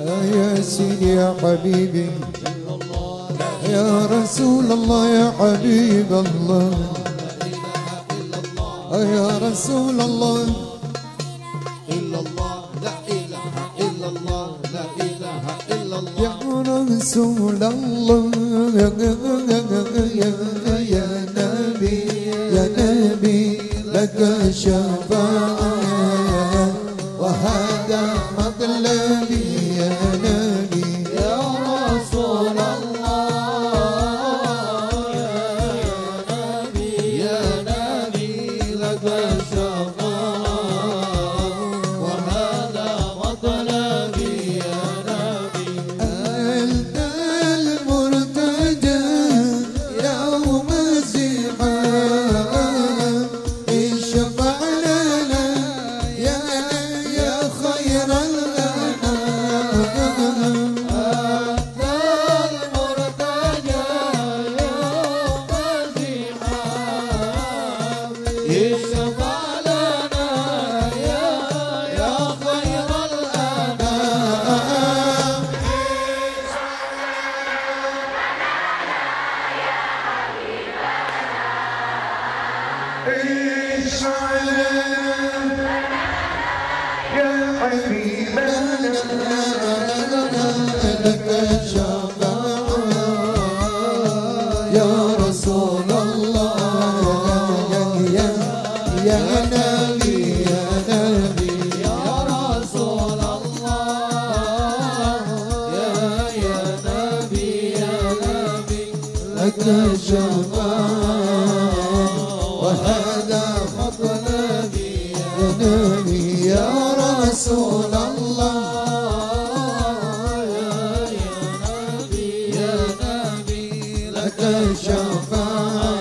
يا سيدي يا حبيبي يا رسول الله يا حبيب الله يا رسول الله إلا الله لا إله إلا الله لا إله إلا الله يا رسول الله يا, نبي يا نبي لك حبيبنا لك شفاعة يا رسول الله يا نبي يا رسول الله يا نبي يا نبي لك شفاعة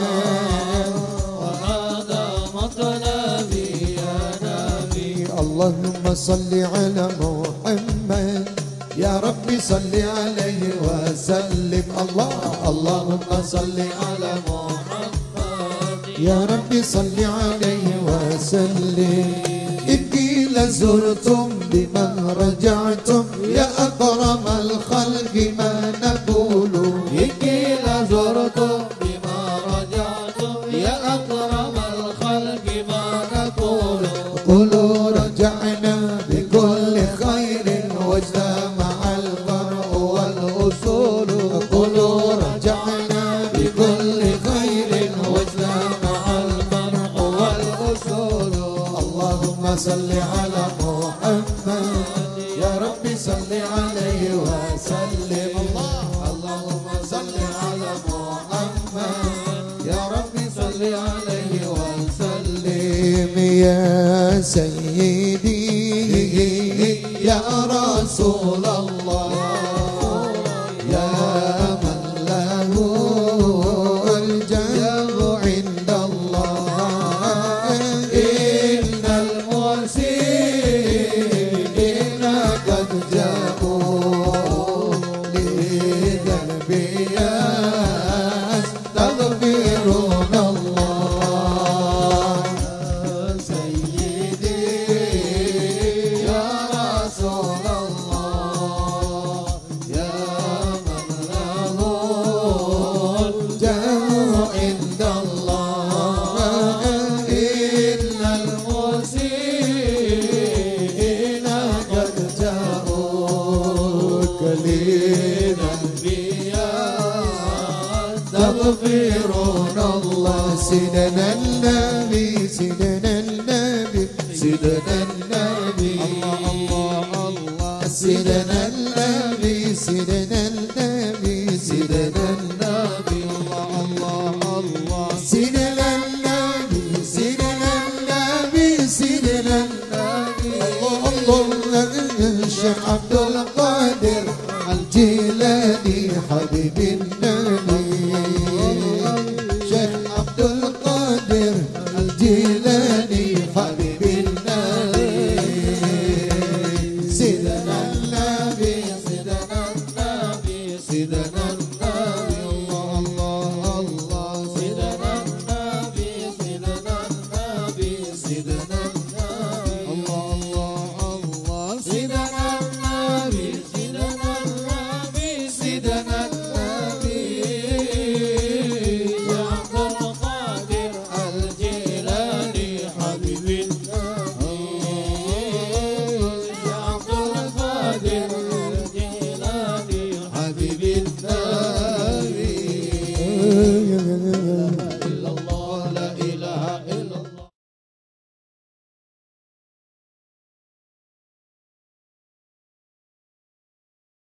وهذا مطلبي يا نبي اللهم صل على محمد. يا ربي صل عليه وسلم. الله اللهم صل على محمد. يا ربي صل عليه وسلم. إن قيل زرتم بمن رجعتم. يا أكرم الخلق ما نقول. إني لزرت بما رجعت يا أكرم الخلق ما نقول. قولوا رجعنا بكل خير الفرع والأصول اللهم صل على محمد. يا ربي صل عليه وسلم. الله اللهم صل على محمد. يا ربي صل عليه وسلم. يا سيدي تغفرون الله سيدنا النبي سيدنا النبي سيدنا النبي الله الله سيدنا النبي سيدنا النبي سيدنا النبي الله الله سيدنا النبي سيدنا النبي سيدنا النبي الله الله الشيخ عبد سيد النبي شيخ عبد القادر الجيلاني حبيبي